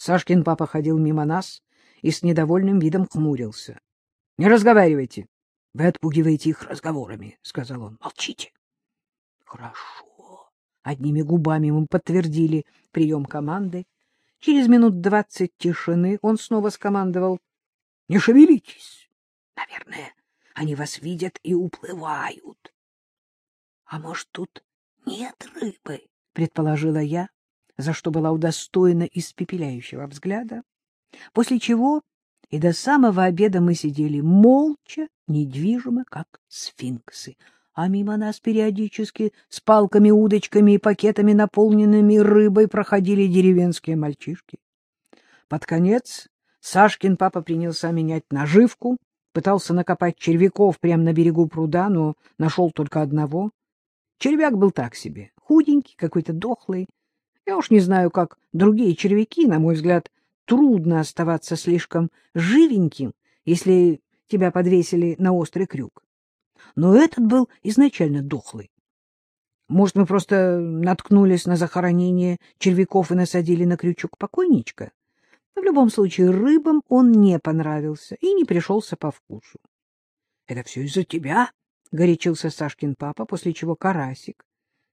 Сашкин папа ходил мимо нас и с недовольным видом хмурился. — Не разговаривайте. — Вы отпугиваете их разговорами, — сказал он. — Молчите. — Хорошо. Одними губами мы подтвердили прием команды. Через минут двадцать тишины он снова скомандовал. — Не шевелитесь. Наверное, они вас видят и уплывают. — А может, тут нет рыбы? — предположила я, за что была удостоена испепеляющего взгляда. После чего и до самого обеда мы сидели молча, недвижимо, как сфинксы, а мимо нас периодически с палками, удочками и пакетами, наполненными рыбой, проходили деревенские мальчишки. Под конец Сашкин папа принялся менять наживку, пытался накопать червяков прямо на берегу пруда, но нашел только одного. Червяк был так себе, худенький, какой-то дохлый. Я уж не знаю, как другие червяки, на мой взгляд, трудно оставаться слишком живеньким, если тебя подвесили на острый крюк. Но этот был изначально дохлый. Может, мы просто наткнулись на захоронение червяков и насадили на крючок покойничка? В любом случае, рыбам он не понравился и не пришелся по вкусу. — Это все из-за тебя? — горячился Сашкин папа, после чего карасик,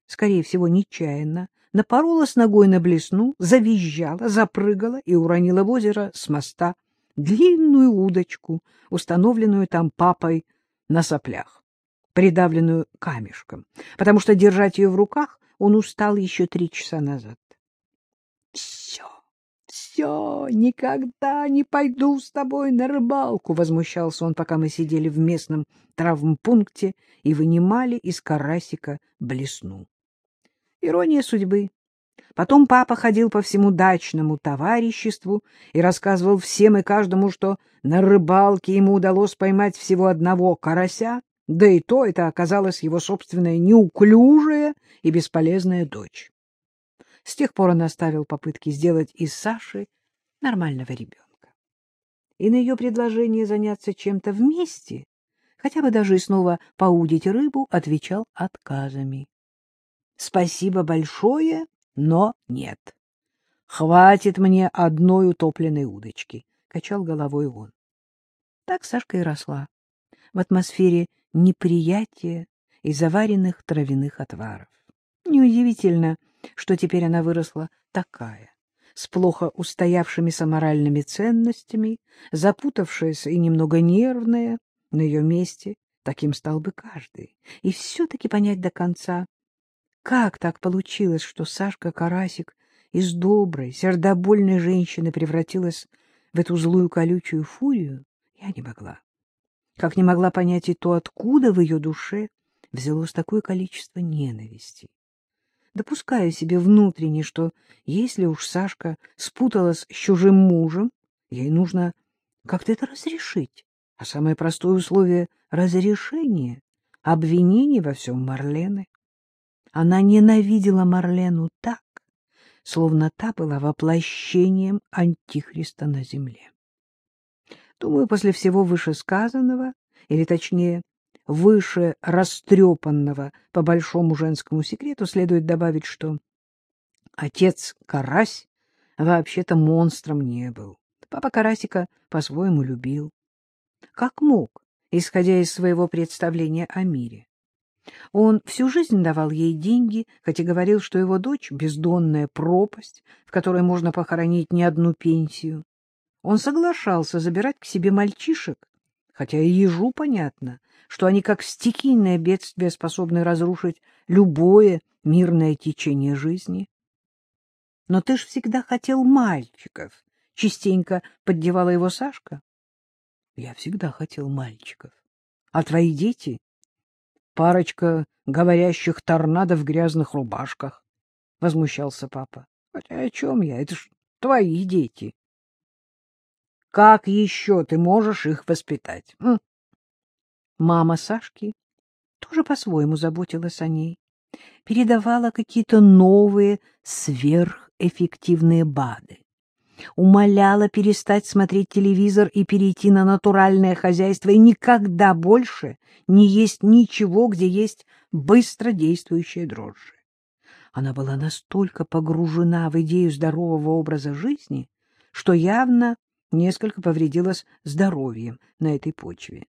скорее всего, нечаянно, напоролась ногой на блесну, завизжала, запрыгала и уронила в озеро с моста длинную удочку, установленную там папой на соплях, придавленную камешком, потому что держать ее в руках он устал еще три часа назад. — Все, все, никогда не пойду с тобой на рыбалку, — возмущался он, пока мы сидели в местном травмпункте и вынимали из карасика блесну. Ирония судьбы. Потом папа ходил по всему дачному товариществу и рассказывал всем и каждому, что на рыбалке ему удалось поймать всего одного карася, да и то это оказалась его собственная неуклюжая и бесполезная дочь. С тех пор он оставил попытки сделать из Саши нормального ребенка. И на ее предложение заняться чем-то вместе, хотя бы даже и снова поудить рыбу, отвечал отказами. Спасибо большое, но нет. Хватит мне одной утопленной удочки, — качал головой он. Так Сашка и росла, в атмосфере неприятия и заваренных травяных отваров. Неудивительно, что теперь она выросла такая, с плохо устоявшимися моральными ценностями, запутавшаяся и немного нервная, на ее месте таким стал бы каждый. И все-таки понять до конца, как так получилось, что Сашка Карасик из доброй, сердобольной женщины превратилась в эту злую колючую фурию, я не могла. Как не могла понять и то, откуда в ее душе взялось такое количество ненависти. Допускаю себе внутренне, что если уж Сашка спуталась с чужим мужем, ей нужно как-то это разрешить. А самое простое условие разрешения — обвинение во всем Марлены. Она ненавидела Марлену так, словно та была воплощением Антихриста на земле. Думаю, после всего вышесказанного, или точнее, выше растрепанного по большому женскому секрету, следует добавить, что отец Карась вообще-то монстром не был. Папа Карасика по-своему любил. Как мог, исходя из своего представления о мире? Он всю жизнь давал ей деньги, хотя говорил, что его дочь — бездонная пропасть, в которой можно похоронить не одну пенсию. Он соглашался забирать к себе мальчишек, хотя и ежу понятно, что они как стихийное бедствие способны разрушить любое мирное течение жизни. — Но ты ж всегда хотел мальчиков, — частенько поддевала его Сашка. — Я всегда хотел мальчиков. А твои дети парочка говорящих торнадо в грязных рубашках, — возмущался папа. — Хотя о чем я? Это ж твои дети. Как еще ты можешь их воспитать? М? Мама Сашки тоже по-своему заботилась о ней, передавала какие-то новые сверхэффективные БАДы умоляла перестать смотреть телевизор и перейти на натуральное хозяйство и никогда больше не есть ничего, где есть быстро действующие дрожжи. Она была настолько погружена в идею здорового образа жизни, что явно несколько повредилось здоровьем на этой почве.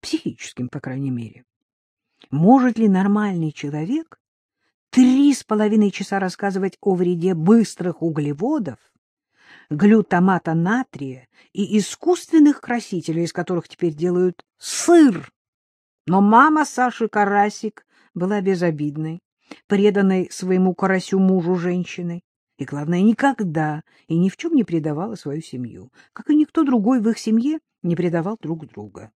Психическим, по крайней мере. Может ли нормальный человек три с половиной часа рассказывать о вреде быстрых углеводов, глютамата натрия и искусственных красителей, из которых теперь делают сыр? Но мама Саши Карасик была безобидной, преданной своему карасю мужу женщиной, и, главное, никогда и ни в чем не предавала свою семью, как и никто другой в их семье не предавал друг друга.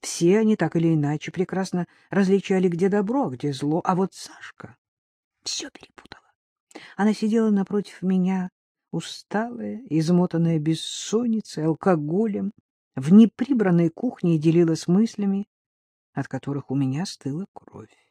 Все они так или иначе прекрасно различали, где добро, а где зло, а вот Сашка все перепутала. Она сидела напротив меня, усталая, измотанная бессонницей, алкоголем, в неприбранной кухне и делилась мыслями, от которых у меня стыла кровь.